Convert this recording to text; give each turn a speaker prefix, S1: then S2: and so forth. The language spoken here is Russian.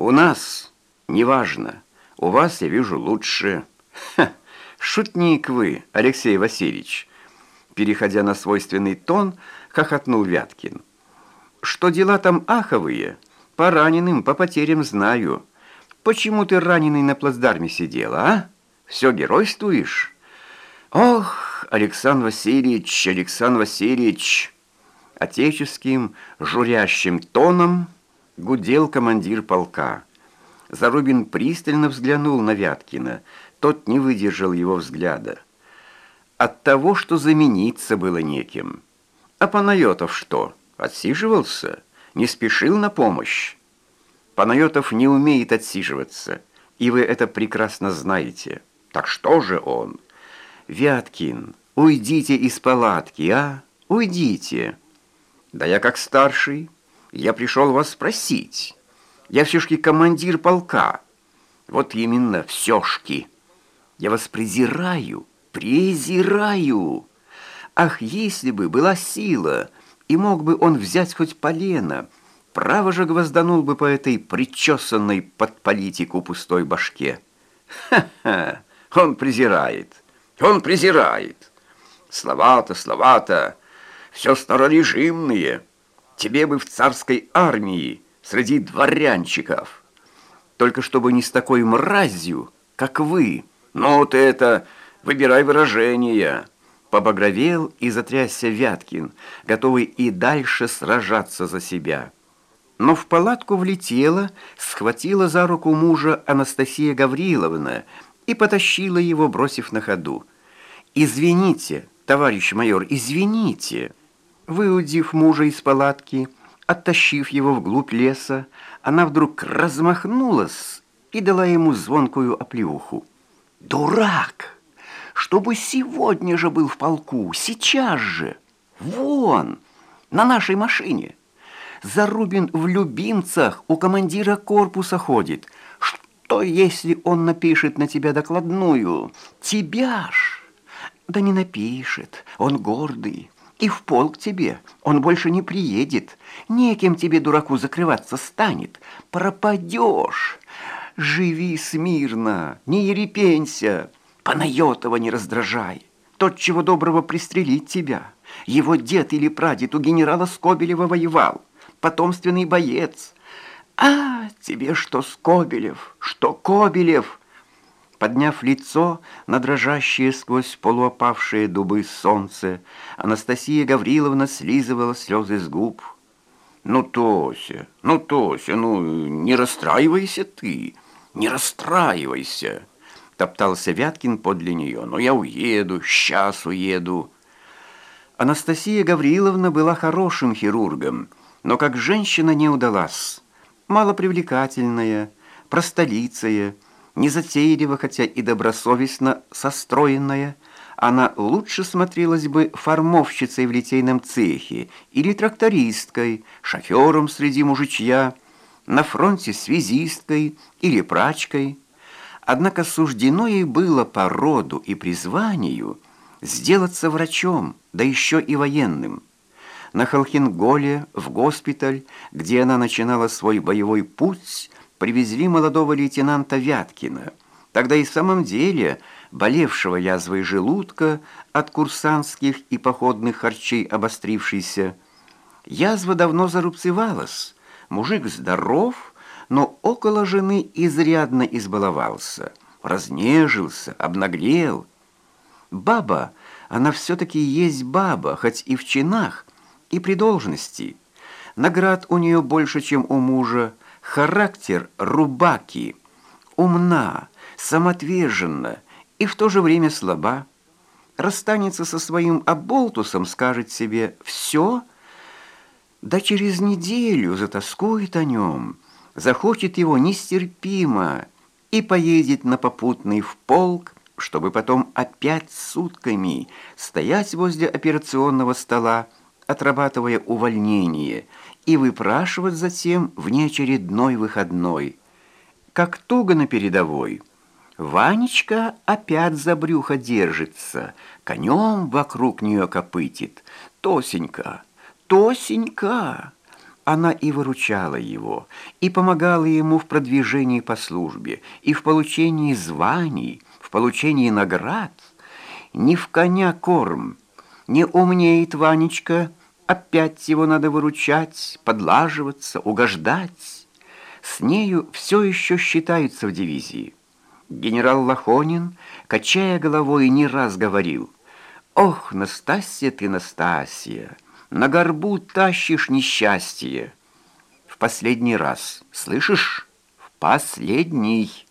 S1: У нас неважно. У вас, я вижу, лучше. Ха, шутник вы, Алексей Васильевич. Переходя на свойственный тон, хохотнул Вяткин. Что дела там аховые? По раненым, по потерям знаю. Почему ты раненый на плацдарме сидела, а? Все геройствуешь? Ох, Александр Васильевич, Александр Васильевич... Отеческим, журящим тоном гудел командир полка. Зарубин пристально взглянул на Вяткина. Тот не выдержал его взгляда. От того, что замениться было неким. А Панайотов что, отсиживался? Не спешил на помощь? Панайотов не умеет отсиживаться, и вы это прекрасно знаете. Так что же он? Вяткин, уйдите из палатки, а? Уйдите. Да я как старший, я пришел вас спросить. Я все-шки командир полка. Вот именно, все-шки. Я вас презираю, презираю. Ах, если бы была сила, и мог бы он взять хоть полено, право же гвозданул бы по этой причесанной под политику пустой башке. Ха-ха, он презирает, он презирает. Слова-то, слова-то, все старорежимные. Тебе бы в царской армии, среди дворянчиков. Только чтобы не с такой мразью, как вы. Ну, ты это, выбирай выражения». Побагровел и затрясся Вяткин, готовый и дальше сражаться за себя. Но в палатку влетела, схватила за руку мужа Анастасия Гавриловна и потащила его, бросив на ходу. «Извините, товарищ майор, извините!» Выудив мужа из палатки, оттащив его вглубь леса, она вдруг размахнулась и дала ему звонкую оплеуху. «Дурак! Чтобы сегодня же был в полку, сейчас же! Вон, на нашей машине! Зарубин в любимцах у командира корпуса ходит. Что, если он напишет на тебя докладную? Тебя ж! Да не напишет, он гордый». И в полк тебе он больше не приедет. Некем тебе, дураку, закрываться станет. Пропадешь. Живи смирно, не ерепенься. Панайотова не раздражай. Тот, чего доброго, пристрелить тебя. Его дед или прадед у генерала Скобелева воевал. Потомственный боец. А, тебе что Скобелев, что Кобелев – Подняв лицо на дрожащие сквозь полуопавшие дубы солнце, Анастасия Гавриловна слизывала слезы с губ. «Ну, Тося, ну, Тося, ну, не расстраивайся ты, не расстраивайся!» Топтался Вяткин подле нее. «Но я уеду, сейчас уеду!» Анастасия Гавриловна была хорошим хирургом, но как женщина не удалась. Малопривлекательная, простолицая, незатейливо, хотя и добросовестно состроенная, она лучше смотрелась бы формовщицей в литейном цехе или трактористкой, шофером среди мужичья, на фронте связисткой или прачкой. Однако суждено ей было по роду и призванию сделаться врачом, да еще и военным. На Халхинголе, в госпиталь, где она начинала свой боевой путь, привезли молодого лейтенанта Вяткина, тогда и в самом деле болевшего язвой желудка от курсантских и походных харчей обострившейся. Язва давно зарубцевалась, мужик здоров, но около жены изрядно избаловался, разнежился, обнаглел. Баба, она все-таки есть баба, хоть и в чинах, и при должности. Наград у нее больше, чем у мужа, Характер рубаки, умна, самоотверженна и в то же время слаба. Расстанется со своим оболтусом, скажет себе «все», да через неделю затаскует о нем, захочет его нестерпимо и поедет на попутный в полк, чтобы потом опять сутками стоять возле операционного стола, отрабатывая увольнение – и выпрашивать затем внеочередной выходной. Как туго на передовой. Ванечка опять за брюхо держится, конем вокруг нее копытит. Тосенька, Тосенька, она и выручала его, и помогала ему в продвижении по службе, и в получении званий, в получении наград. Не в коня корм, не умнеет Ванечка, опять его надо выручать, подлаживаться, угождать. С нею все еще считаются в дивизии. Генерал Лохонин, качая головой, не раз говорил, «Ох, Настасья ты, Настасья!» на горбу тащишь несчастье. В последний раз, слышишь? В последний.